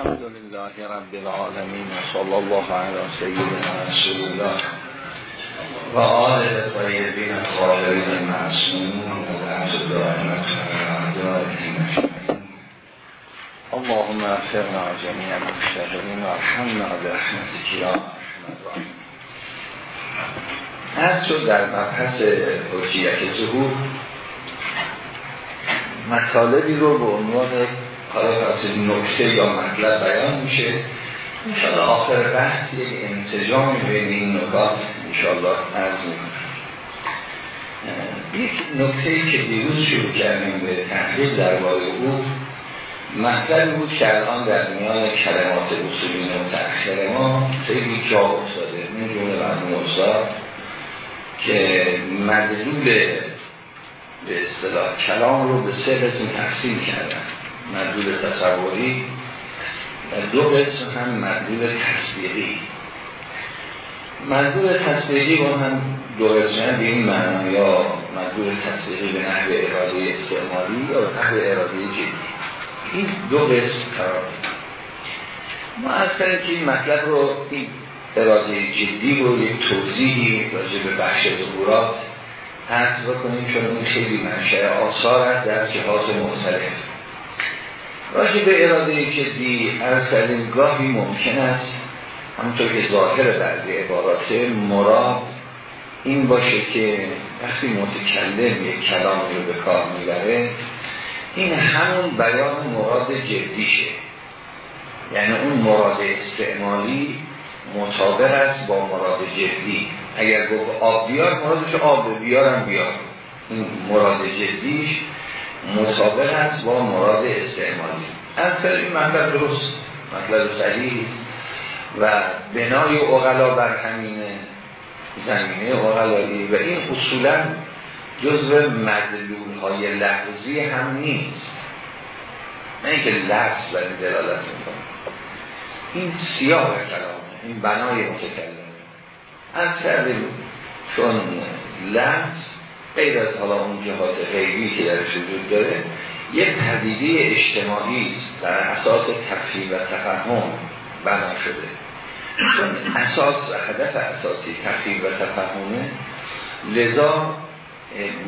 الحمد لله رب العالمين صلى الله على سيدنا رسول الله و آل طیبین الطاهرین المعصومین و لعنت دائمت اللهم اغفرنا جميعا المشتغلين وارحمنا برحمتك یا ارحم از شد در مبحث حجیت ظهور مطالبی رو به عنوان حالا از نکته یا مطلب بیان میشه انشاءالله آخر بحث یک انسجام بین این نکات انشاءالله عرض می‌کنم. یک نکته که دیروز شروع کردیم به تحلیل در او مطلب بود که الان در میان کلمات اصولی متأخر ما خیلی جا افتاده. من جمله مرموم استاد که مدلول به اصطلاح کلام رو به سه قسم تقسیم کردن. مدلول تصوری دو قسم هم مدلول تصویری. مدلول تصویری رو هم دو قسم به این معنی یا مدلول تصویری به نحو اراده استعمالی یا به نحو اراده جدی. این دو قسم قرار ما از که این مطلب رو این اراده جدی رو یک توضیحی راجع به بخش ظهورات حرف بکنیم چون اون خیلی منشه آثار است در جهات مختلف. راجع به اراده جدی از گاهی ممکن است همونطور که ظاهر بعضی عبارات مراد این باشه که وقتی متکلم یک کلام رو به کار می‌بره این همون بیان مراد جدیشه. یعنی اون مراد استعمالی مطابق است با مراد جدی. اگر گفت آب بیار مرادش آب بیارم بیار. این مراد جدیش مطابق است با مراد استعمالی. از این مطلب درست مطلب صحیح و بنای اغلا بر همین زمینه اغلایی. و این اصولا جزو مدلول های لحظی هم نیست. نه اینکه لفظ بر این دلالت می‌کنه. این سیاه کلام این بنای متکلم از کردیم چون لفظ غیر از حالا اون جهات غیبی که درش وجود داره یک پدیده اجتماعی است در اساس تفهیم و تفهم بنا شده. چون اساس و هدف اساسی تفهیم و تفهمه لذا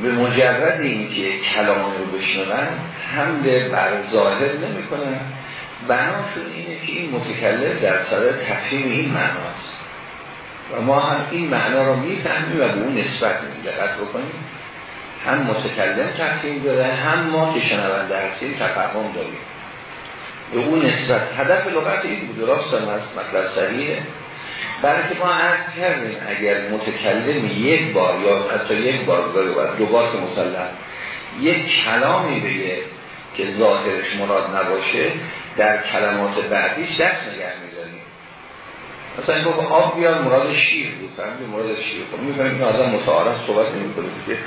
به مجرد اینکه کلام رو بشنون حمد بر ظاهر نمی کنن بناشون اینه که این متکلم در صدر تفهیم این معناست و ما هم این معنا رو می‌فهمیم و به اون نسبت دقت بکنیم. هم متکلم تفهیم داره هم ما که شنونده هستیم تفهم داریم. به اون نسبت هدف لغت این بود راست هم هست مطلب صحیحه. برای که ما عرض کردیم اگر متکلم یک بار یا حتی یک بار دو بار که مسلم یک کلامی بگه که ظاهرش مراد نباشه در کلمات نگه میداریم مثلا این گفت آب مراد شیر بود. فهمید مراد شیر خب می‌فهمیم که آدم متعارف صحبت نمی‌کنه که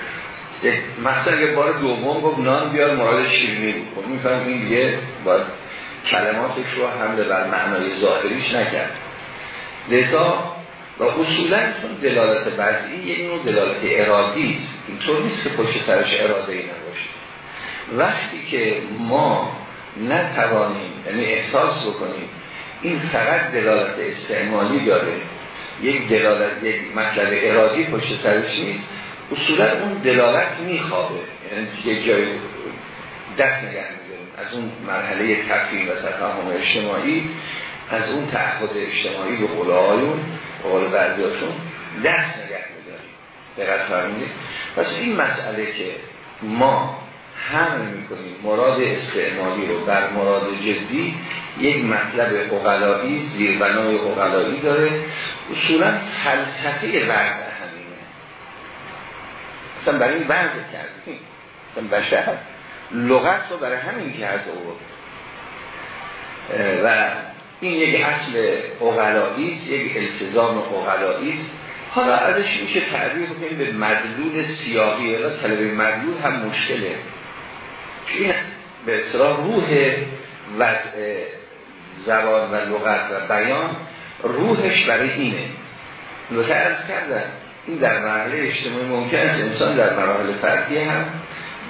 مثلا یه بار دوم گفت نان بیار مراد شیرینی بود. خب این دیگه باید کلماتش رو حمله بر معنای ظاهریش نکرد. لذا و اصولا دلالت بعضی یک نوع دلالت ارادی است. اینطور نیست که پشت سرش اراده ای نباشه. وقتی که ما نتوانیم یعنی احساس بکنیم این فقط دلالت استعمالی داره. یک دلالت یک مطلب ارادی پشت سرش نیست. اصولا اون دلالت میخوابه. یعنی یک جای دست نگه میداریم. از اون مرحله تفهیم و تفاهم اجتماعی از اون تعهد اجتماعی به قول آیون به قول بعضیاتون دست نگه میداریم. دقت فرمودید؟ پس این مسئله که ما حمل می‌کنیم مراد استعمالی رو بر مراد جدی یک مطلب اقلایی زیربنای اقلایی داره. اصولا فلسفه بعد همینه. اصلا برای این بعض کردیم. اصلا بشر لغت رو برای همین که از و این یک اصل اقلایی یک التزام اقلایی حالا ازش میشه تعبیر کنیم به مدلول سیاهی. یا طلب مدلول هم مشکله. این به اصطلاح روح وضع زبان و لغت و بیان روحش برای اینه. نوته ارز کردن این در مرحله اجتماعی ممکن است انسان در مراحل فردی هم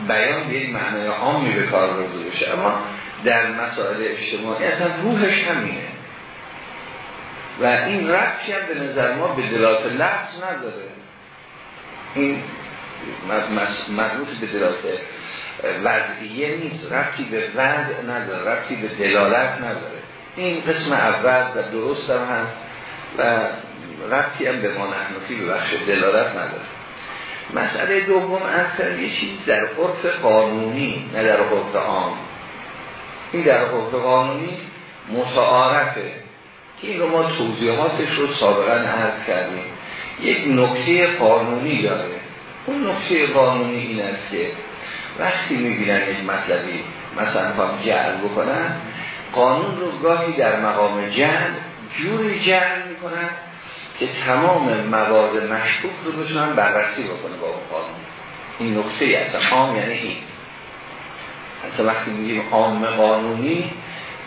بیان به یک معنای عامی به کار رو بشه اما در مسائل اجتماعی اصلا روحش همینه. و این ربطی هم به نظر ما به دلات لفظ نداره. این مربوط به دلات وضعیه نیست. ربطی به وضع نداره ربطی به دلالت نداره. این قسم اول و درست هم هست و ربطی هم به ما نحنفی به بخش دلالت نداره. مسئله دوم اصلا یه چیز در عرف قانونی نه در عرف عام. این در عرف قانونی متعارفه. که این رو ما توضیحاتش رو سابقا عرض کردیم. یک نکته قانونی داره. اون نکته قانونی این است که وقتی می‌بینن یک مطلبی مثلا خواهم جعل بکنن قانون رو گاهی در مقام جعل جوری جعل می‌کنن که تمام مواد مشکوک رو بتونن بررسی بکنه با اون قانون. این نکته ای اصلا عام یعنی این. اصلا وقتی میگیم عام قانونی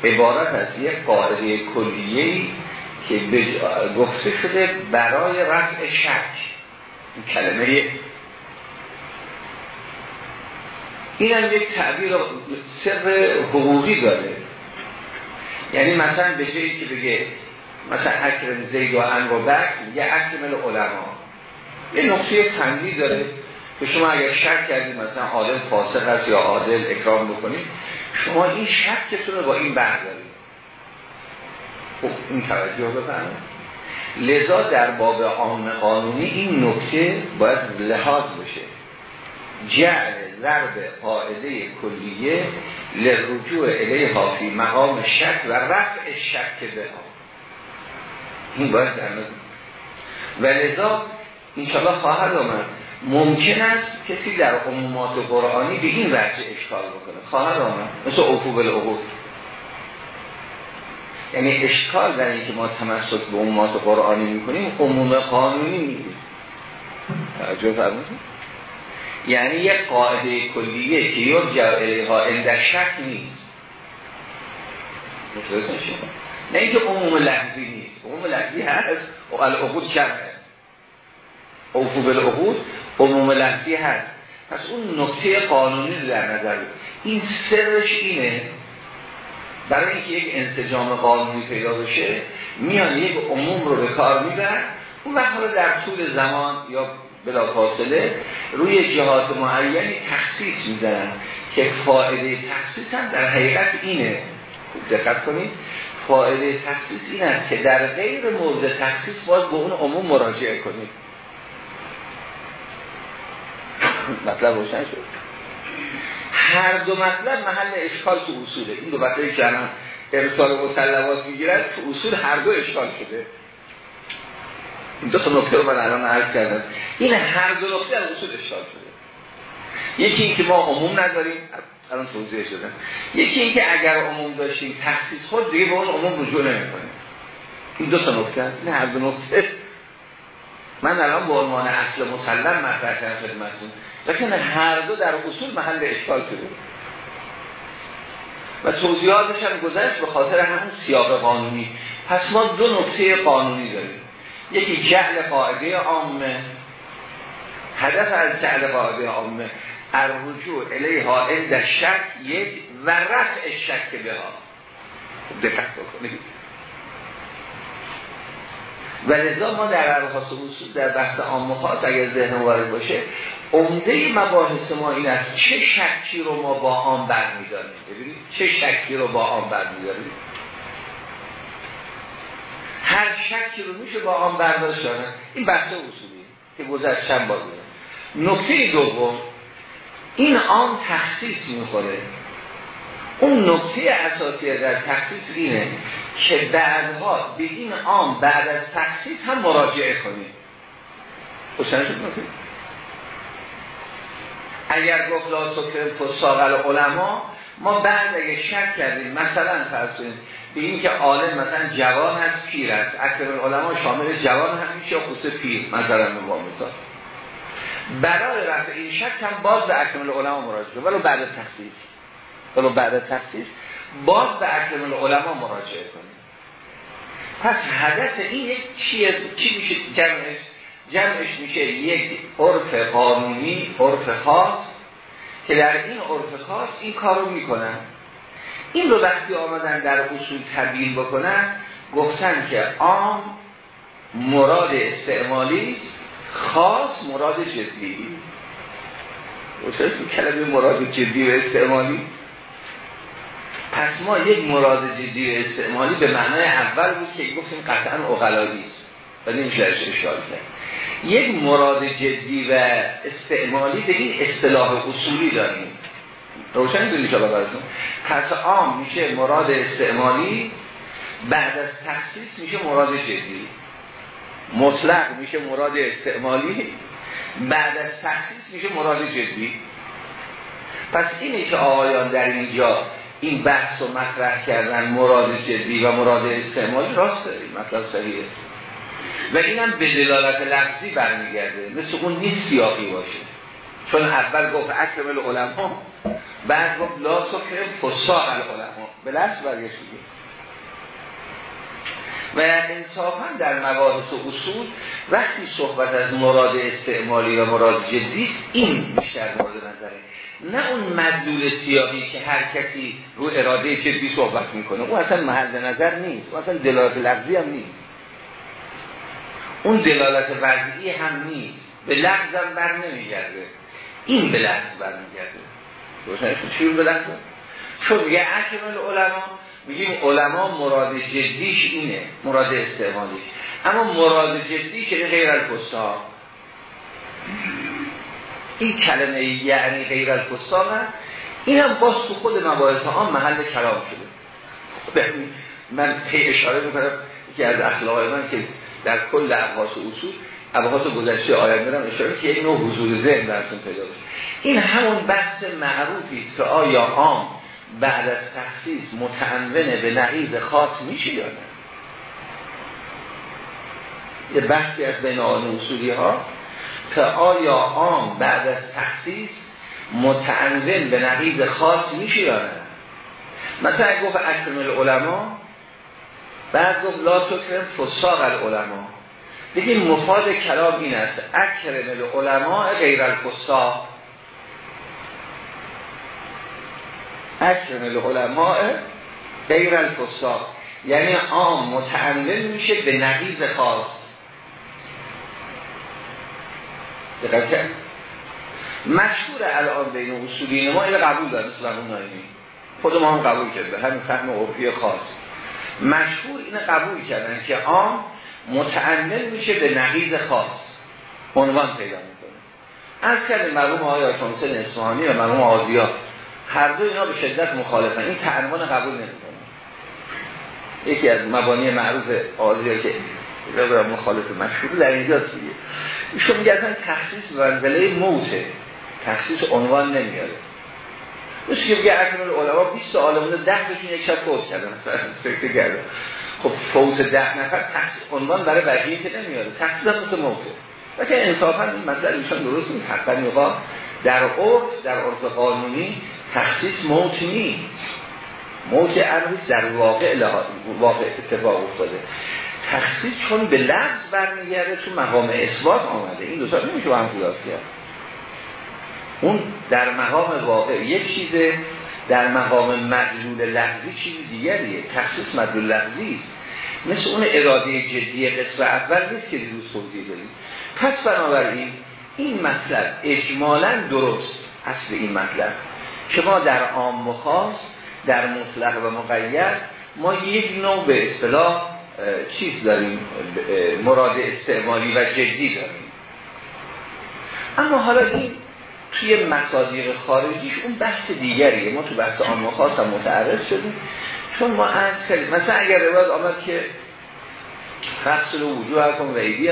عبارت از یک قاعده کلیه که گفته شده برای رفع شک. این کلمه این هم یک تعبیر سر حقوقی داره. یعنی مثلا به جایی که بگه مثلا اکرم زید و ان و بک یه اکرم علما. یه نقطه تنگی داره که شما اگر شک کردید مثلا عادل فاسق هست یا عادل اکرام بکنید شما این شکتون رو با این بردارید. خب این توجه بفرمایید. لذا در باب عام قانونی این نکته باید لحاظ بشه. جعل ضرب قاعده کلیه لرجوع الیه فی مقام شک و رفع شک به این باید در و لذا انشاءالله خواهد آمد. ممکن است کسی در عمومات قرآنی به این وجه اشکال بکنه. خواهد آمد. مثل عفو بالعقود یعنی اشکال در اینکه ما تمسک به عمومات قرآنی می‌کنیم عموم قانونی نیست توجه فرمودید؟ یعنی یک قاعده کلیه که یرجع الیها اند شک نیست. نه اینکه عموم لحظی نیست. عموم لحظی هست. و العقود کرد عفو بالعقود عموم لحظی هست. پس اون نکته قانونی در نظر این سرش اینه برای اینکه یک انسجام قانونی پیدا بشه میان یک عموم رو به کار می‌برن. اون وقت در طول زمان یا بلا فاصله روی جهات معینی تخصیص می‌زنن که فایده تخصیص هم در حقیقت اینه. خوب دقت کنید. فایده تخصیص این است که در غیر مورد تخصیص باز به اون عموم مراجعه کنید. مطلب روشن شد؟ هر دو مطلب محل اشکال تو اصوله. این دو مطلبی که الان ارسال مسلمات می‌گیرن تو اصول هر دو اشکال شده. دو تا نکته رو من الان عرض کردم. این هر دو نکته از اصول اشکال شده. یکی این که ما عموم نداریم الان توضیح شدم یکی این که اگر عموم داشتیم تخصیص خود دیگه به اون عموم رجوع نمی‌کنیم. این دو تا نکته این هر دو نکته. من الان به عنوان اصل مسلم مطرح کردم خدمتتون. لیکن هر دو در اصول محل اشکال شده. و توضیحاتش هم گذشت به خاطر همون سیاق قانونی. پس ما دو نکته قانونی داریم. یکی جعل قاعده عامه. هدف از جعل قاعده عامه. الرجوع الیها عند شک یک و رفع شک به ها دقت بکنید. و لذا ما در ابحاث اصول در بحث عام خاص اگر ذهن وارد باشه عمده مباحث ما این است چه شکی رو ما با آن برمیداریم. ببینید چه شکی رو با آن برمیداریم. هر شکی رو میشه با آن برداشت این بحث اصولی که گذشت چند بار نکته دوم این آن تخصیص می‌خوره. اون نکته اساسی در تخصیص اینه که بعدها به این آن بعد از تخصیص هم مراجعه کنیم. خوشن شد اگر گفت لا سکر فساقل علما ما بعد اگه شک کردیم مثلا فرض به این که عالم مثلا جوان هست پیر است اکثر علما شامل جوان هم میشه خصوص پیر مثلا به مثال. برای رفع این شک هم باز به اکمل علما مراجعه ولو بعد تخصیص. ولو بعد تخصیص باز به اکمل علما مراجعه کنیم. پس هدف این یک چیه؟ چی میشه؟ جمعش جمعش میشه یک عرف قانونی عرف خاص. که در این عرف خاص این کارو می‌کنن. این رو وقتی آمدن در اصول تبیین بکنن گفتن که عام مراد استعمالی خاص مراد جدی. روشن کلمه مراد جدی و استعمالی. پس ما یک مراد جدی و استعمالی به معنای اول بود که گفتیم قطعا اقلایی است و نمیشه اشکال کرد. یک مراد جدی و استعمالی به این اصطلاح اصولی داریم. روشن دونی که براتون؟ پس عام میشه مراد استعمالی بعد از تخصیص میشه مراد جدی. مطلق میشه مراد استعمالی بعد از تخصیص میشه مراد جدی. پس اینه که آقایان در اینجا این بحث و مطرح کردن مراد جدی و مراد استعمالی راست داریم مطلب صحیحه. و اینم به دلالت لفظی برمیگرده. مثل اون نیست سیاقی باشه. چون اول گفت اکرم العلماء بعد گفت لا سکر فساق العلماء به لفظ برگشت و انصافا در مباحث و اصول وقتی صحبت از مراد استعمالی و مراد جدی این بیشتر مورد نظره. نه اون مدلول سیاقی که هر کسی رو اراده جدی صحبت می‌کنه. اون اصلا محل نظر نیست. اون اصلا دلالت لفظی هم نیست. اون دلالت وضعی هم نیست. به لفظم بر نمیگرده. این به لفظ بر میگرده. روشنش چی به لفظ؟ چون میگه اکمل علما میگیم علما مراد جدیش اینه. مراد استعمالیش. اما مراد جدیش یعنی غیر الفسا. این کلمه یعنی غیر الفسا این هم باز تو خود مباحث آن محل کلام شده. من پی اشاره می‌کنم که از اخلاق من که در کل ابحاث اصول ابحاث گذشته آینده هم اشاره که یک نوع حضور ذهن درستون پیدا بشه این همون بحث معروفی که آیا عام بعد از تخصیص متعنونه به نقیض خاص میشه یا نه؟ یه بحثی از بین آن اصولی ها که آیا عام بعد از تخصیص متعنون به نقیض خاص میشه یا نه؟ مثلا گفت اکرم العلماء بعد گفت لا تکرم فساق العلماء. بگیم مفاد کلام این است. اکرم العلماء غیر الفساق. اکرم العلماء غیر الفساق. یعنی عام متعلل میشه به نقیض خاص. دقیقه مشهور الان بین اصولین ما اینو قبول نایمی. خود ما هم قبول کرده همین فهم عرفی خاص. مشهور اینو قبول کردن که عام متعلل میشه به نقیض خاص. عنوان پیدا می‌کنه. از کردیم مرحوم آقای آشامسن اصفهانی و مرحوم آزیاد هر دو اینا به شدت مخالفن. این تعنوان قبول نمی‌کنه. یکی از مبانی معروف آزیا که مخالف مشهور در اینجا دیگه. ایشون میگه اصلا تخصیص منزله موته. تخصیص عنوان نمیاره. مثل که بگه اکنون العلماء 20 عالمون 10 تاشون یک شب فوت کردن. فکر خب فوت ده نفر تخصیص عنوان برای بقیه که نمیاره. تخصیص هم مثل موته و که انصافا این مطلب ایشان درست نیست. حقا در عرف در عرف قانونی تخصیص موت نیست. موت عربی در واقع, واقع اتفاق افتاده. تخصیص چون به لفظ برمیگرده تو مقام اثبات آمده. این دوتا نمیشه با هم قیاس کرد. اون در مقام واقع یک چیزه در مقام مدلول لفظی چیز دیگریه تخصیص مدلول لفظی است. مثل اون اراده جدی قصر اول نیست که دیروز توضیح داریم پس بنابراین این مطلب اجمالا درست اصل این مطلب. که ما در عام و خاص در مطلق و مقید ما یک نوع به اصطلاح چیز داریم مراد استعمالی و جدی داریم. اما حالا این توی مصادیق خارجیش اون بحث دیگریه. ما تو بحث و خاص هم متعرض شدیم. چون ما از مثلا اگر روایت آمد که فصل وجود کن و ایدی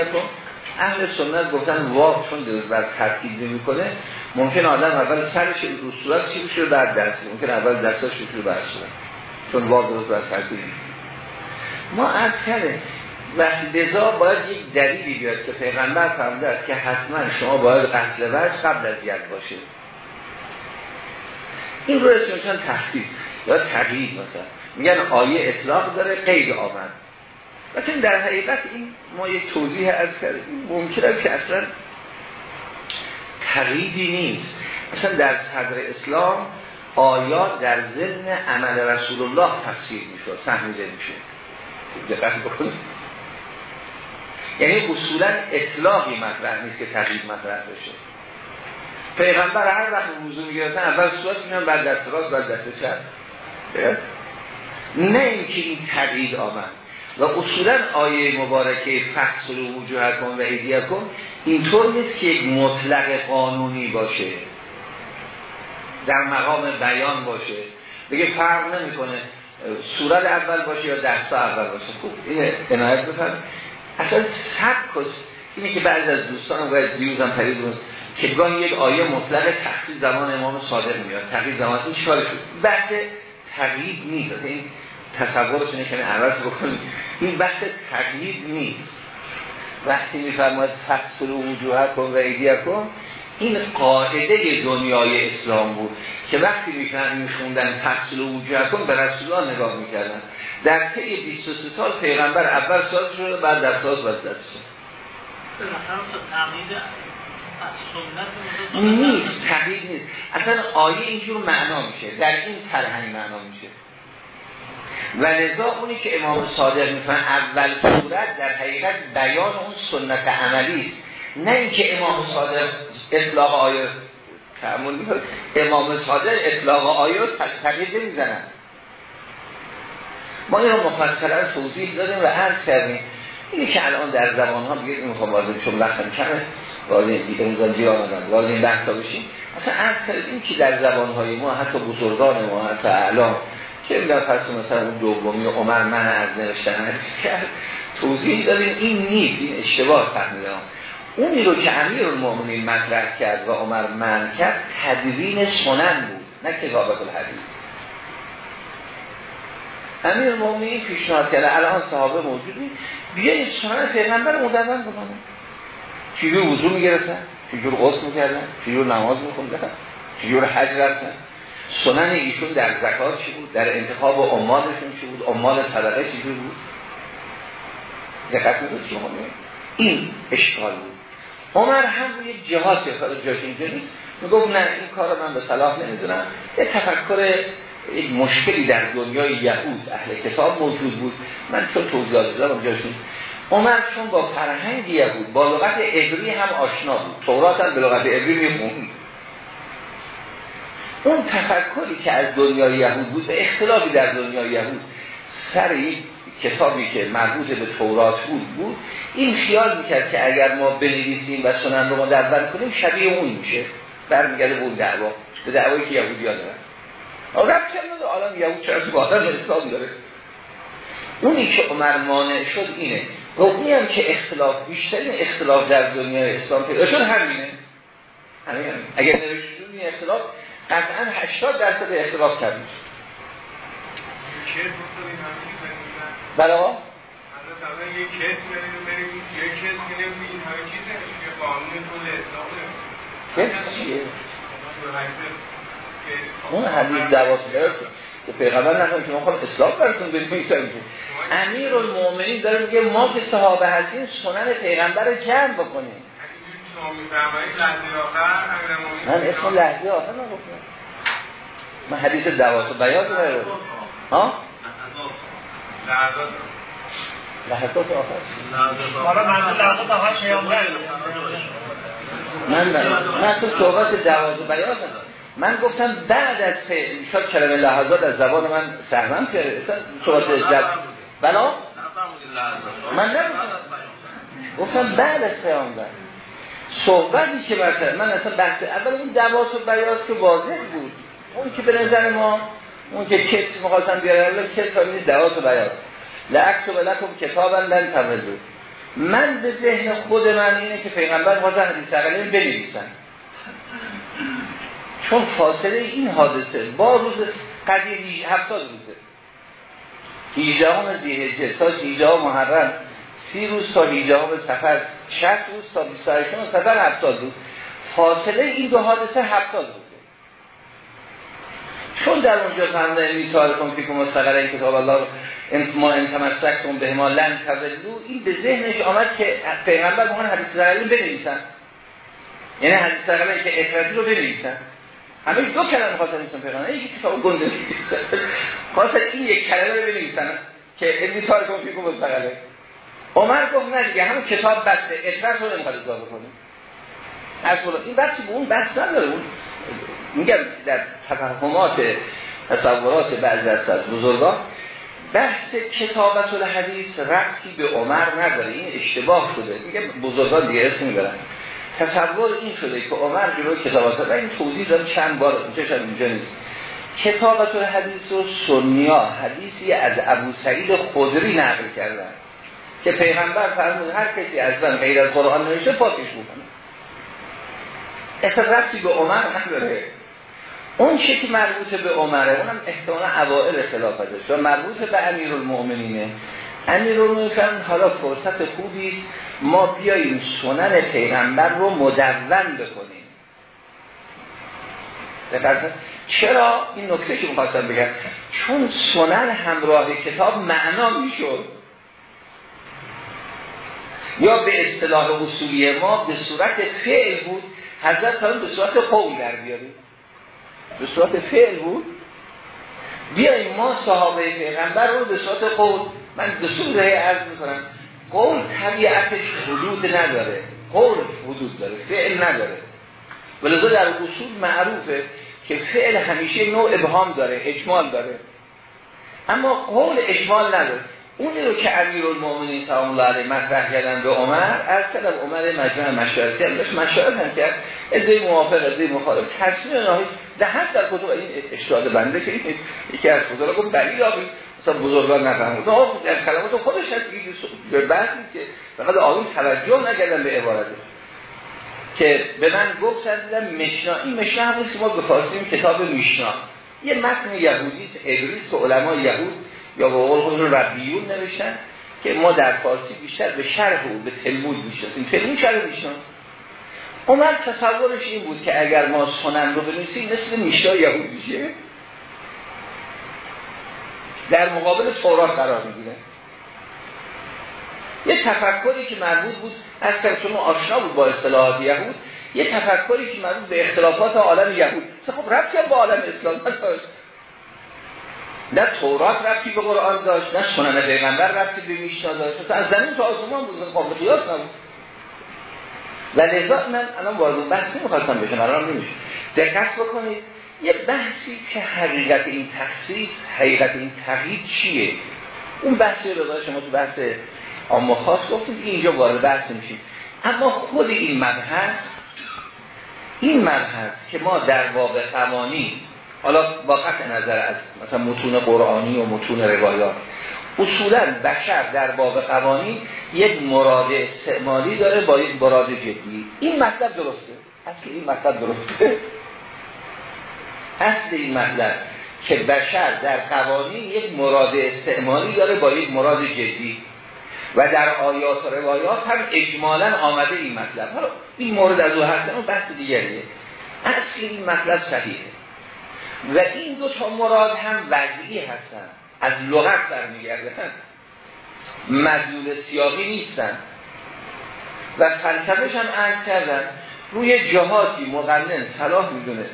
اهل سنت گفتن واقع چون بر ترتیب نمی کنه ممکن آدم اول سرش رو صورت چی بشه بعد دست ممکن اول دستاش رو بر صورت چون واقع درست بر ترتیب ما از کرده وقتی لذا باید یک دلیلی بیاد که پیغمبر فرموده است که حتما شما باید قتل وجه قبل از ید باشه این رو اسمشان تخصیص یا تقیید مثلا. میگن آیه اطلاق داره قید آمد. لیکن در حقیقت این ما یک توضیح از کردیم. ممکن است که اصلا تقییدی نیست. اصلا در صدر اسلام آیات در ضمن عمل رسول الله تفسیر می‌شد فهمیده میشه دقت بکنید. یعنی اصولا اطلاقی مطرح نیست که تغییر مطرح بشه. پیغمبر هر وقت وضو می‌گرفتن اول صورت میگن بعد دست راست بعد دست چپ. نه اینکه این تغییر آمد. و اصولا آیه مبارکه فصل و وجوه کن و ایدیه کن اینطور نیست که یک مطلق قانونی باشه. در مقام بیان باشه. بگه فرق نمی‌کنه. صورت اول باشه یا دست اول باشه. خوب این عنایت بفرم اصلا سبک اینه که بعض از دوستان باید دیوزم پرید که گاهی یک آیه مطلق تخصیص زمان امام صادق میاد. تغییر زمان این شکار شد؟ بحث تغییر نیست. این تصورتونه که عوض بکنید این بحث تغییر نیست. وقتی میفرماید فصل وجوه کن و ایدیه کن این قاعده دنیای اسلام بود که وقتی میشن میخوندن فصل وجوه کن به رسول نگاه می‌کردن. در طی 23 سال پیغمبر اول سال شده بعد در سال بعد دست شد. نیست تغییر نیست. اصلا آیه اینجور معنا میشه در این فرهنگ معنا میشه. و لذا اونی که امام صادق می‌فهمن اول صورت در حقیقت بیان اون سنت عملی است. نه اینکه امام صادق اطلاق آیه تعمل امام صادق اطلاق آیه تغییر نمی‌زنن. ما این رو مفصلا توضیح دادیم و عرض کردیم. اینی که الان در زبان ها بگید این می‌خوام واضح چون وقتم کمه واضح دیگه اون جی آمدن واضح این بحثا بشیم. اصلا عرض کردیم که در زبان های ما حتی بزرگان ما حتی اعلام که میگم پس مثلا اون دومی عمر من از نوشتن کرد توضیح دادیم این نیست این اشتباه فهمیدم. اونی رو که امیر المؤمنین مطرح کرد و عمر من کرد تدوین سنن بود نه کتابت الحدیث. امیر المؤمنین پیشنهاد کرده. الان صحابه موجودی بیاین سنن پیغمبر مدون بکنن چجور وضو می‌گرفتن؟ چجور غسل می‌کردن؟ چجور نماز میخوندن؟ چجور حج رفتن؟ سنن ایشون در زکات چی بود؟ در انتخاب امالشون چی بود؟ امال صدقه چی بود؟ دقت می‌کنید شما؟ این اشکال بود. عمر هم روی جهاد که جاش اینجا نیست. می‌گفت نه این کار من به صلاح نمی‌دونم. یه تفکر یک مشکلی در دنیای یهود اهل کتاب موجود بود. من چون توضیحات دادم جاش نیست عمر چون با فرهنگ یهود با لغت عبری هم آشنا بود. تورات هم به لغت عبری می‌خوند. اون تفکری که از دنیای یهود بود به اختلافی در دنیای یهود سر یک کتابی که مربوط به تورات بود بود. این خیال می‌کرد که اگر ما بنویسیم و سنن رو ما در کنیم شبیه اون میشه. برمیگرده به اون دعوا به دعوایی که یهودی ها دارن رب کرد آلان یهود چرا تو باطن اسلام داره اونی که عمر مانع شد اینه روحی هم که اختلاف بیشترین اختلاف در دنیای اسلام پیدا شد همینه همین اگر نوشتون این اختلاف قطعا 80 درصد اختلاف کرد بله آقا یک کس چیه؟ اون حدیث دواس برسه که پیغمبر نکنه که ما خواهد اصلاح برسون بریم می‌تونیم امیر المومنین داره میگه ما که صحابه هستیم سنن پیغمبر رو جمع بکنیم. من اسم لحظه آخر نگفتم. من حدیث دواس و بیاز رو ها؟ لحظات آخر. من من اصلا صحبت جواز و بیان من گفتم بعد از شاید کلمه لحظات از زبان من سهمم که صحبت جب بلا من نگفتم. گفتم بعد از پیامبر. صحبتی که مثلا من اصلا بحث اول اون دواس و بیاس که واضح بود. اون که به نظر ما اون که کت مخواستم بیارم کت نیست دواس و بیاس. لعکتب لکم کتابا لن تولو من به ذهن خود من اینه که پیغمبر حاضر حدیث اقلیم بنویسن. چون فاصله این حادثه با روز قدیه هفتاد روزه. 18 هم زیهجه تا 18 محرم سی روز تا 18 هم سفر 60 روز تا 28 سفر 70 روز. فاصله این دو حادثه 70 روزه. چون در اونجا فرمودن میثار کن که مستقر این کتاب الله ما انتمسکتون به ما لن تولو این به ذهنش آمد که پیغمبر مهان حدیث زغلی بنویسن. یعنی حدیث زغلی که اخراجی رو بنویسن. همه دو کلمه خواستن اسم پیغمبر یکی کتاب گنده خواستن این یک کلمه رو بنویسن که ابن تاریخ فیکو مستقله عمر گفت نه دیگه همون کتاب بسته. اطلاق رو نمی‌خواد اضافه کنیم از این بحثی به اون بحث نداره. اون میگم در تفهمات تصورات بعضی از بزرگان بحث کتابت الحدیث ربطی به عمر نداره. این اشتباه شده. میگم بزرگان دیگه اسم می‌برن. تصور این شده که عمر جلو کتابت و این توضیح داره چند بار اونجا اینجا نیست. کتابت الحدیث و سنیا حدیثی از ابو سعید خدری نقل کردن که پیغمبر فرمود هر کسی از من غیر از قرآن نوشته پاکش بکنه. اصلا ربطی به عمر نداره. اون چی که مربوط به عمره اونم احتمال اوائل خلافتش و مربوط به امیر المؤمنینه امیر المؤمنین حالا فرصت خوبی ما بیاییم سنن پیغمبر رو مدون بکنیم. چرا؟ این نکته که می‌خواستم بگم. چون سنن همراه کتاب معنا می‌شد. یا به اصطلاح اصولی ما به صورت فعل بود حضرت به صورت قول در بیاریم. به صورت فعل بود. بیاییم ما صحابه پیغمبر رو به صورت قول من دستور رهی عرض می‌کنم. قول طبیعتش حدود نداره. قول حدود داره فعل نداره. ولذا در اصول معروفه که فعل همیشه نوع ابهام داره اجمال داره. اما قول اجمال نداره. اونی رو که امیر المومنین سلام الله علیه مطرح کردن به عمر از کلم عمر مجمع مشارتی هم داشت مشارت هم کرد. ازده موافق ازده مخالف. تصمیم نهایی ده در کتب این اشتاد بنده که یکی از خدا گفت بلی مثلا بزرگان نفهمد در کلمات خودش هست به بحثی که فقط آقای توجه نکردن به عبارتش. که به من گفت دیدم مشنا. این مشنا هم نیست ما بخواستیم کتاب میشنا یه متن یهودی ابریس که علما یهود یا به قول خودشون ربیون نوشتن که ما در فارسی بیشتر به شرح او به تلمود می‌شناسیم. تلمود شرح میشناس عمر تصورش این بود که اگر ما سنن رو بنویسیم مثل میشنا یهود میشه در مقابل تورات قرار می‌گیره. یه تفکری که مربوط بود از چون آشنا بود با اصطلاحات یهود یه تفکری که مربوط به اختلافات عالم یهود. خب ربطی با عالم اسلام نداشت نه تورات رفتی به قرآن داشت نه سنن پیغمبر رفتی به میشنا داشت از زمین تا آسمان بود قابل قیاس نبود. و لذا من الان وارد بحث نمی‌خواستم بشم الان نمیشه دقت بکنید. یه بحثی که حقیقت این تخصیص حقیقت این تغییر چیه؟ اون بحثی رو شما تو بحث اما خاص گفتیم اینجا وارد بحث میشیم. اما خود این مبحث این مبحث که ما در واقع قوانین حالا با قطع نظر از مثلا متون قرآنی و متون روایات اصولا بشر در باب قوانین یک مراد استعمالی داره با یک مراد جدی. این مطلب درسته؟ اصل این مطلب درسته؟ اصل این مطلب که بشر در قوانین یک مراد استعمالی داره با یک مراد جدی. و در آیات و روایات هم اجمالا آمده این مطلب. حالا این مورد از او هست اون بحث دیگریه. اصل این مطلب صحیحه. و این دو تا مراد هم وضعی هستن. از لغت برمیگردن مدلول سیاقی نیستن. و فلسفهش هم عرض کردن. روی جهاتی مقنن صلاح می‌دونه.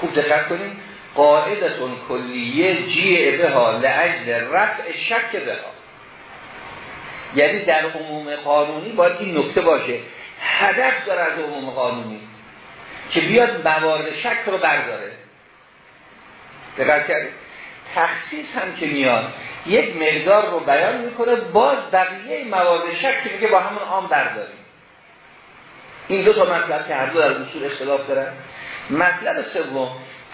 خوب دقت کنیم قاعدتون کلیه جیع به ها لعجل رفع شک به ها یعنی در عموم قانونی باید این نکته باشه. هدف داره از عموم قانونی که بیاد موارد شک رو برداره. دقت کردید تخصیص هم که میاد یک مقدار رو بیان می‌کنه باز بقیه موارد شک که میگه با همون عام برداریم. این دو تا مطلب که هر دو در اصول اختلاف دارن. مطلب سوم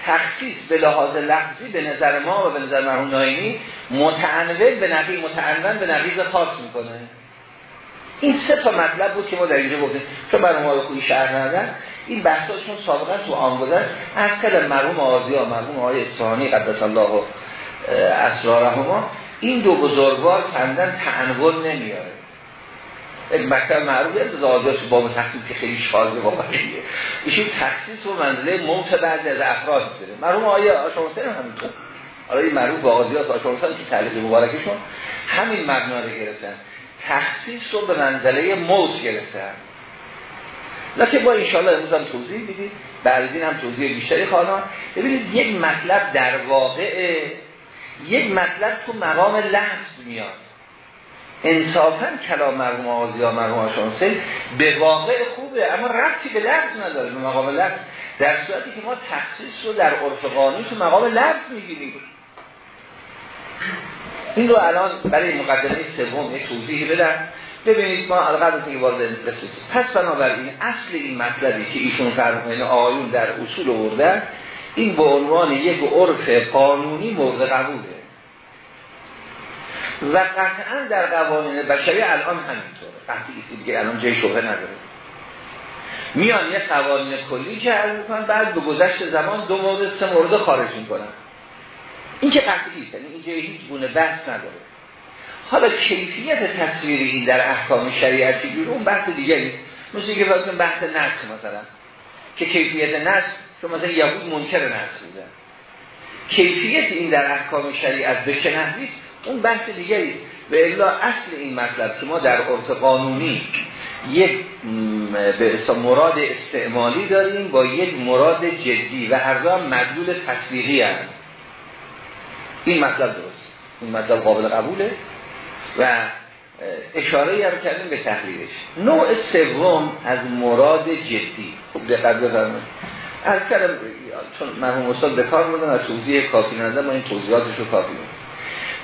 تخصیص به لحاظ لفظی به نظر ما و به نظر مرحوم ناینی متعنوع به نقی متعنون به نقیض خاص می‌کنه. این سه تا مطلب بود که ما در اینجا گفتیم. چون برای ما خوبی شهر ندن این بحثاشون سابقا تو آن بودن از کل مرحوم آزیا مرحوم آقای اصفهانی قدس الله و اسرارهما این دو بزرگوار کندن تعنون نمیاره. یک مکتب معروفی از تو باب تخصیص که خیلی شازه با بقیه. ایشون تخصیص و منزله موت بعد از افراد داره. مرحوم آقای آشامسن همینطور. حالا این معروف با آزیا آشامسن که تعلیق مبارکشون همین مبنا رو گرفتن. تخصیص رو به منزله موت گرفتن. لکه با انشاءالله امروز هم توضیح می‌دید بعد این هم توضیح بیشتری خواهد ببینید یک مطلب در واقع یک مطلب تو مقام لحظ میاد. انصافا کلام مرحوم آغازی یا مرحوم آشانسل به واقع خوبه اما ربطی به لفظ نداره به مقام لفظ. در صورتی که ما تخصیص رو در عرف قانون تو مقام لفظ می‌گیریم. این رو الان برای مقدمه سوم یک توضیحی بدم. ببینید ما قبل اینکه وارد رسید پس بنابراین اصل این مطلبی که ایشون فرمایین آیون در اصول آوردن این به عنوان یک عرف قانونی مورد قبوله. و قطعا در قوانین بشری الان همینطوره. قطعی دیگه الان جای شبه نداره. میان یه قوانین کلی جعل می‌کنن بعد به گذشت زمان دو مورد سه مورد خارج می‌کنن. این که قطعی یعنی این جای هیچ گونه بحث نداره. حالا کیفیت تصویری این در احکام شریعتی جور اون بحث دیگری مثل که بحث نسخ مثلا. که کیفیت نسخ چون مثلا یهود منکر نسخ بودن کیفیت این در احکام شریعت به چه نحویست اون بحث دیگری است به الا اصل این مطلب که ما در عرف قانونی یک به مراد استعمالی داریم با یک مراد جدی و هر دو هم مدلول تصویری هست این مطلب درست. این مطلب قابل قبوله و اشاره هم کردیم به تحلیلش. نوع سوم از مراد جدی. خوب دقت بفرمایید. از کردم چون مرحوم استاد به کار بودن از توضیح کافی نده ما این توضیحاتش رو کافی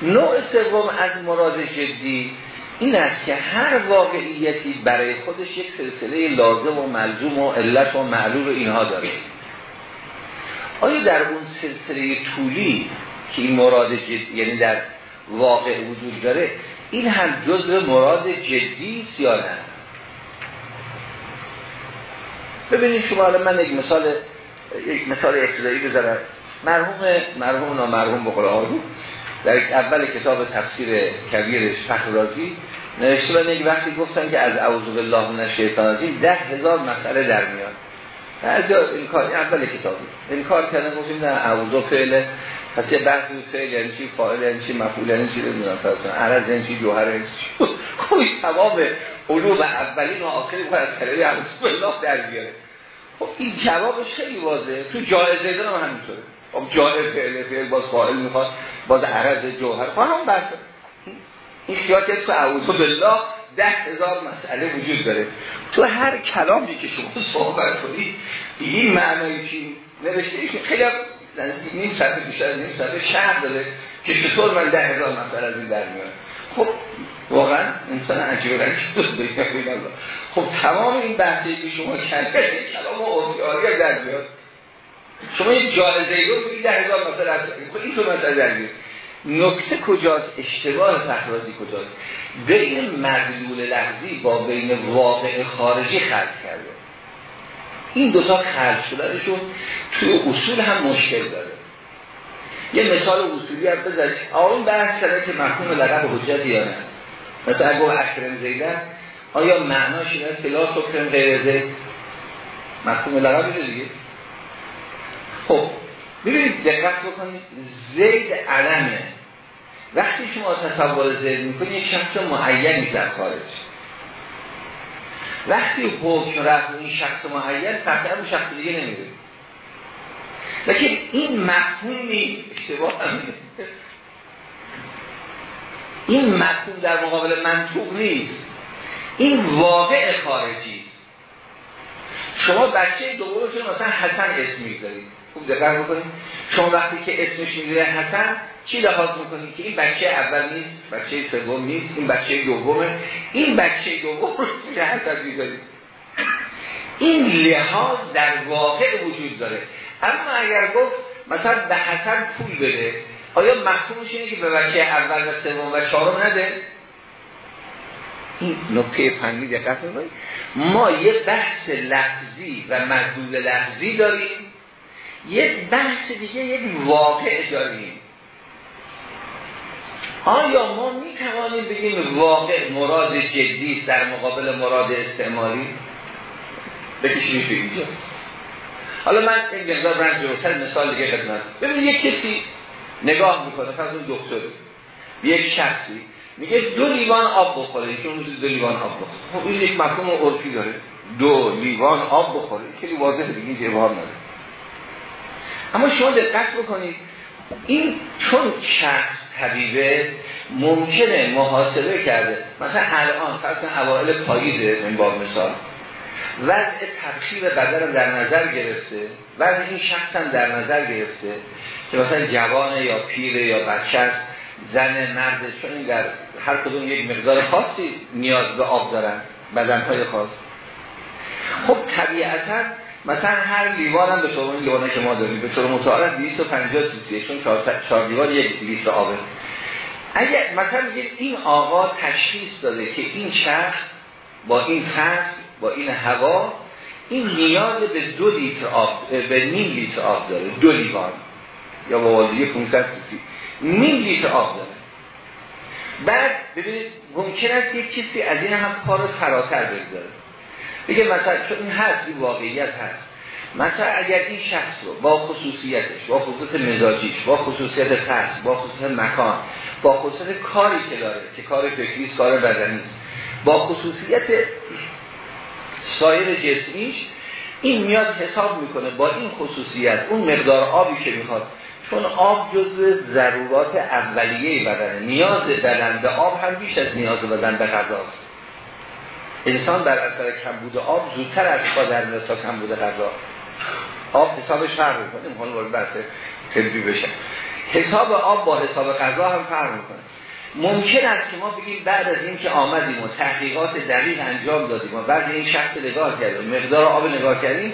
نوع سوم از مراد جدی این است که هر واقعیتی برای خودش یک سلسله لازم و ملزوم و علت و معلول اینها داره. آیا در اون سلسله طولی که این مراد جدی یعنی در واقع وجود داره این هم جزء مراد جدی یا نه؟ ببینید شما الان من یک مثال یک مثال ابتدایی بذارم مرحوم مرحوم نامرحوم بقول آرو در اول کتاب تفسیر کبیرش فخرازی نوشته من یک وقتی گفتن که از اعوذ بالله من الشیطان الرجیم ده هزار مسئله در میاد. بعضی این کار اول کتابی. این کار کردن گفتیم نه اعوذ فعل پس یه بحث فعل یعنی چی فاعل یعنی چی مفعول یعنی چی نمی‌دونم فرض عرض یعنی چی جوهر یعنی چی. خب تمام علوم اولین و آخرین از کلمه اعوذ بالله در بیاره خب این جوابش خیلی واضحه. تو جایزه هم همینطوره. خب جای فعل فعل باز فاعل می‌خواد باز عرض جوهر. خب بحث این خیاطی تو اعوذ بالله ده هزار مسئله وجود داره. تو هر کلامی که شما صحبت کنید این معنایی که نوشته ای که خیلی نیم صفحه بیشتر از نیم صفحه شهر داره که چطور من ده هزار مسئله از این در میاد خب واقعا انسان عجیب رنگ خب تمام این بحثی که شما کرده کلام و در میاد شما یک جایزه ای رو بگید ده هزار مسئله از خب این تو مسئله در نکته کجاست؟ اشتباه فخرازی کجاست؟ بین مدلول لحظی با بین واقع خارجی خلق کرده. این دوتا خلق شدنشون توی اصول هم مشکل داره. یه مثال اصولی هم بذارید آن بحث کرده که مفهوم لقب حجت یا نه. مثلا اگه اکرم زیدن آیا معناش اینه که لا تکرم غیر زید؟ مفهوم لقب دیگه. خب ببینید دقت بکنید زید علمه. وقتی شما تصور زید می‌کنید یک شخص معینی در خارج. وقتی حکم رفت این شخص معین قطعا اون شخص دیگه نمیده لیکن این مفهوم نیست اشتباه این مفهوم در مقابل منطوق نیست. این واقع خارجی شما بچه دومتون مثلا حسن اسم می‌ذارید. خوب دقت بکنید شما وقتی که اسمش می‌گیره حسن چی لحاظ می‌کنید که این بچه اول نیست بچه سوم نیست این بچه دومه؟ این بچه دوم رو میگه حسن می‌ذارید این لحاظ در واقع وجود داره. اما اگر گفت مثلا به حسن پول بده آیا مفهومش اینه که به بچه اول و سوم و چهارم نده؟ این نکته فنی دقت ما یه بحث لفظی و مدلول لفظی داریم. یک بحث دیگه یک واقع داریم. آیا ما می توانیم بگیم واقع مراد جدی در مقابل مراد استعمالی بکشیم تو اینجا. حالا من این مقدار برم جلوتر مثال دیگه خدمت. ببینید یک کسی نگاه می‌کنه فرض اون دکتر. یک شخصی میگه دو لیوان آب بخوره اون دو لیوان آب بخوره. خب این یک مفهوم عرفی داره. دو لیوان آب بخوره. خیلی واضح دیگه ابهام نداره. اما شما دقت بکنید. این چون شخص طبیبه ممکنه محاسبه کرده. مثلا الان فرض اوائل پاییزه این باب مثال. وضع تبخیر بدن در نظر گرفته. وضع این شخص هم در نظر گرفته. که مثلا جوانه یا پیره یا بچه است زن مرد چون این در هر کدوم یک مقدار خاصی نیاز به آب دارن بدنهای خاص. خب طبیعتا مثلا هر لیوان هم به طور لیوانه که ما داریم به طور متعارف 250 سیسیه چون چهار لیوان یک لیتر آبه. اگر مثلا این آقا تشخیص داده که این شخص با این فصل با این هوا این نیاز به دو لیتر آب به نیم لیتر آب داره دو لیوان یا با وازی 500 سیسی. نیم لیتر آب داره. بعد ببینید ممکن است یک کسی از این هم کار فراتر بگذاره. بگه مثلا چون این هست این واقعیت هست. مثلا اگر این شخص رو با خصوصیتش با خصوصیت مزاجیش با خصوصیت فصل با خصوصیت مکان با خصوصیت کاری که داره که کار فکریست کار بدنیست با خصوصیت سایر جسمیش این میاد حساب می‌کنه با این خصوصیت اون مقدار آبی که می‌خواد. چون آب جزء ضرورات اولیه بدنه. نیاز بدن به آب هم بیش از نیاز بدن به غذاست. انسان در اثر کمبود آب زودتر از پا در میاد تا کمبود غذا. آب حسابش فرق می‌کنه. حالا وارد بحث طبی بشه حساب آب با حساب غذا هم فرق می‌کنه. ممکن است که ما بگیم بعد از اینکه آمدیم و تحقیقات دقیق انجام دادیم و بعد این شخص نگاه کردیم مقدار آب نگاه کردیم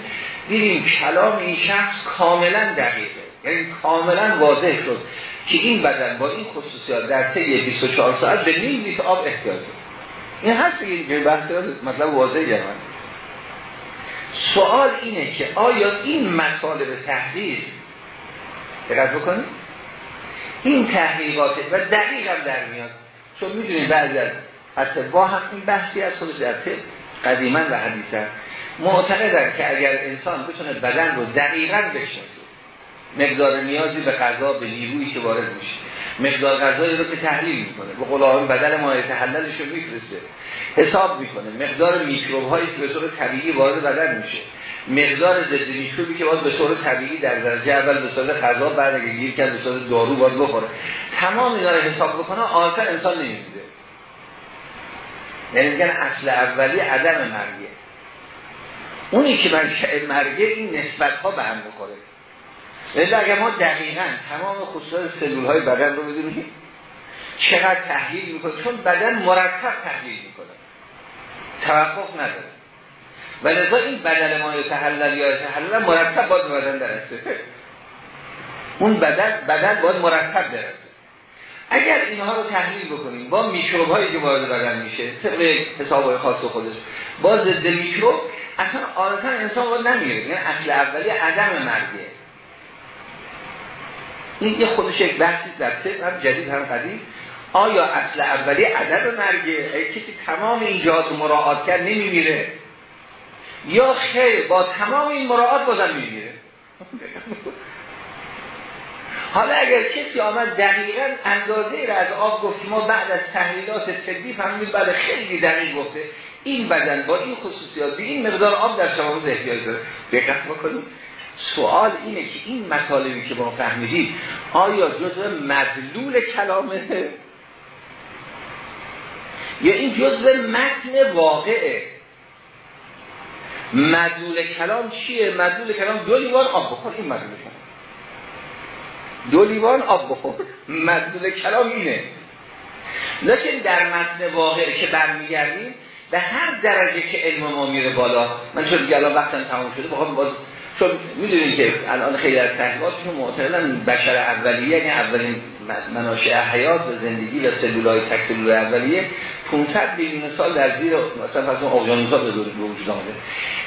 دیدیم کلام این شخص کاملا دقیقه یعنی کاملا واضح شد که این بدن با این خصوصیات در طی 24 ساعت به نیم لیتر آب احتیاج داره این هست این بحث مطلب واضحه من سوال اینه که آیا این مطالب تحقیق دقت بکنید این تحقیقات و دقیق هم در میاد. چون می‌دونید بعضی از با هم این بحثی از خودش در قدیما و حدیثا معتقدن که اگر انسان بتونه بدن رو دقیقا بشناسه مقدار نیازی به غذا به نیرویی که وارد میشه. مقدار غذایی رو که تحلیل می‌کنه. به قول بدل ما تحللش رو میفرسته. حساب می‌کنه. مقدار میکروب هایی که به طور طبیعی وارد بدن میشه. مقدار ضد میکروبی که باید به طور طبیعی در درجه اول به صورت غذا بعد اگه گیر کرد به صورت دارو باید بخوره. تمام اینا رو حساب بکنه آخر انسان نمیده یعنی میگن اصل اولی عدم مرگه. اونی که منشأ مرگه این نسبت ها به هم بخوره. ولی اگر ما دقیقا تمام خصوصات سلول های بدن رو بدونیم چقدر تحلیل می‌کنه؟ چون بدن مرتب تحلیل می‌کنه. توقف نداره. و لذا این بدل ما تحلل یا تحلل مرتب باید بدن درسته. اون بدن بدن باید مرتب درسته. اگر اینها رو تحلیل بکنیم با میکروب هایی که وارد بدن میشه طبق حساب خاص خودش با ضد میکروب اصلا عادتا انسان باید نمیره یعنی اصل اولی عدم مرگه. این یه خودش یک بحثی در طب هم جدید هم قدیم. آیا اصل اولی عدم مرگه؟ اگه کسی تمام این جهات مراعات کرد نمیمیره. یا خیر با تمام این مراعات بازم میمیره حالا اگر کسی آمد دقیقا اندازه را از آب گفت ما بعد از تحلیلات طبی فهمیدیم بعد خیلی دقیق گفته. این بدن با این خصوصیات به این مقدار آب در شما احتیاج داره. دقت بکنیم سوال اینه که این مطالبی که ما فهمیدیم آیا جزء مدلول کلامه؟ یا این جزء متن واقعه؟ مدلول کلام چیه؟ مدلول کلام دو لیوان آب بخور این مدلول کلام. دو لیوان آب بخور. مدلول کلام اینه. لیکن در متن واقعه که برمیگردیم به هر درجه که علم ما میره بالا من چون دیگه الان وقتم تمام شده بخوام باز چون می‌دونید که الان خیلی از تحقیقاتشون معتقدن بشر اولیه یعنی اولین مناشع حیات و زندگی و سلولای تک سلول اولیه 500 میلیون سال در زیر مثلا فرض اقیانوس‌ها به وجود آمده.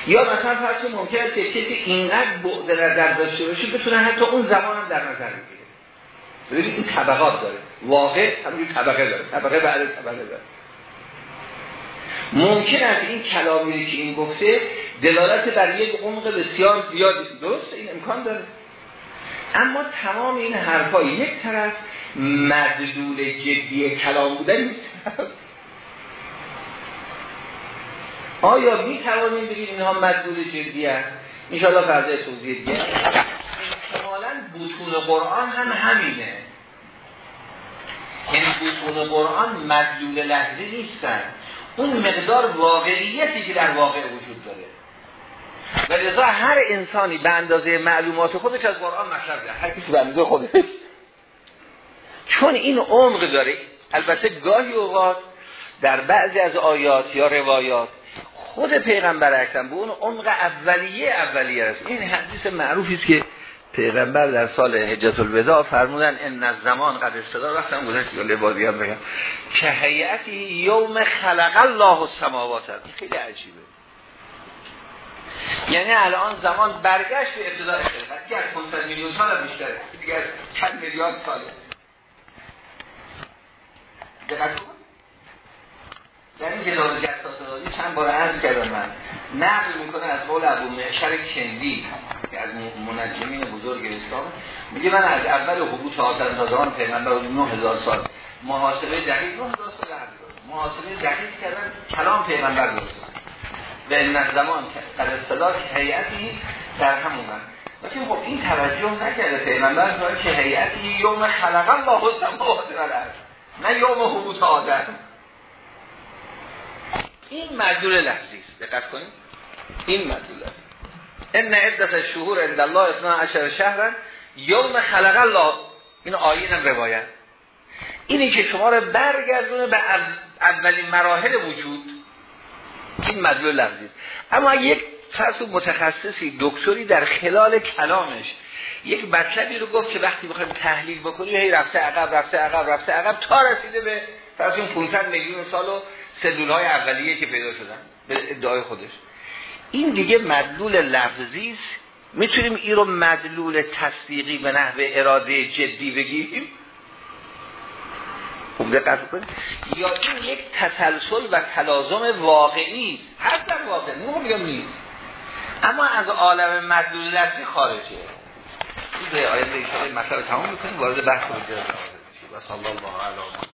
یا مثلا فرض ممکن است که کسی اینقدر بعد نظر داشته باشه بتونه حتی اون زمان هم در نظر بگیره. ببینید این طبقات داره. واقع همینجور طبقه داره. طبقه بعد طبقه داره. ممکن است این کلامی که این گفته دلالت بر یک عمق بسیار زیادی درست این امکان داره. اما تمام این حرفا یک طرف مدلول جدی کلام بودن آیا می توانیم بگیم اینها مدلول جدی هست؟ انشاءالله فرده توضیح دیگه. احتمالا بطون قرآن هم همینه. این بطون قرآن مدلول لحظه نیستن. اون مقدار واقعیتی که در واقع وجود داره. و لذا هر انسانی به اندازه معلومات خودش از قرآن ده. هر کسی به خودش. چون این عمق داره البته گاهی اوقات در بعضی از آیات یا روایات خود پیغمبر اکرم به اون عمق اولیه اولیه است. این حدیث معروفی است که پیغمبر در سال حجت الوداع فرمودن ان زمان قد استدا رفتم گذشت یا لبادی هم بگم. که هیئتی یوم خلق الله السماوات است خیلی عجیبه. یعنی الان زمان برگشت به ابتدای خلقت که از 500 میلیون سال بیشتره. دیگه از چند میلیارد ساله. دقت در این کتاب جساس چند بار عرض کردم من. نقل می‌کنه از قول ابو معشر کندی که از منجمین بزرگ اسلام. میگه من از اول حبوط زمان پیغمبر 9000 سال محاسبه دقیق 9000 سال محاسبه دقیق کردن کلام پیغمبر درست و این زمان قد اصطلاح هیئتی در همون من لیکن خب این توجه نکرده پیغمبر که هیئتی یوم خلق الله السماوات والارض نه یوم حبوط آدم این مدلول لحظی است. دقت کنید. این مدلول است. ان عدت شهور عند الله 12 شهرا یوم خلق الله. این آیه هم روایت. اینی که شما رو برگردونه به اولین مراحل وجود. این مدلول لفظی اما یک فرض متخصصی دکتری در خلال کلامش یک مطلبی رو گفت که وقتی بخوایم تحلیل بکنیم هی رفته عقب رفته عقب رفته عقب تا رسیده به فرض 500 میلیون سال و سلول های اولیه که پیدا شدن به ادعای خودش. این دیگه مدلول لفظی است. می‌تونیم این رو مدلول تصدیقی به نحو اراده جدی بگیریم خوب دقت یا این یک تسلسل و تلازم واقعی هر در واقع میگم نیست؟ اما از عالم مدلول لفظی خارجه. به آیه مطلب تمام می‌کنیم. وارد بحث رو و صلی الله علیه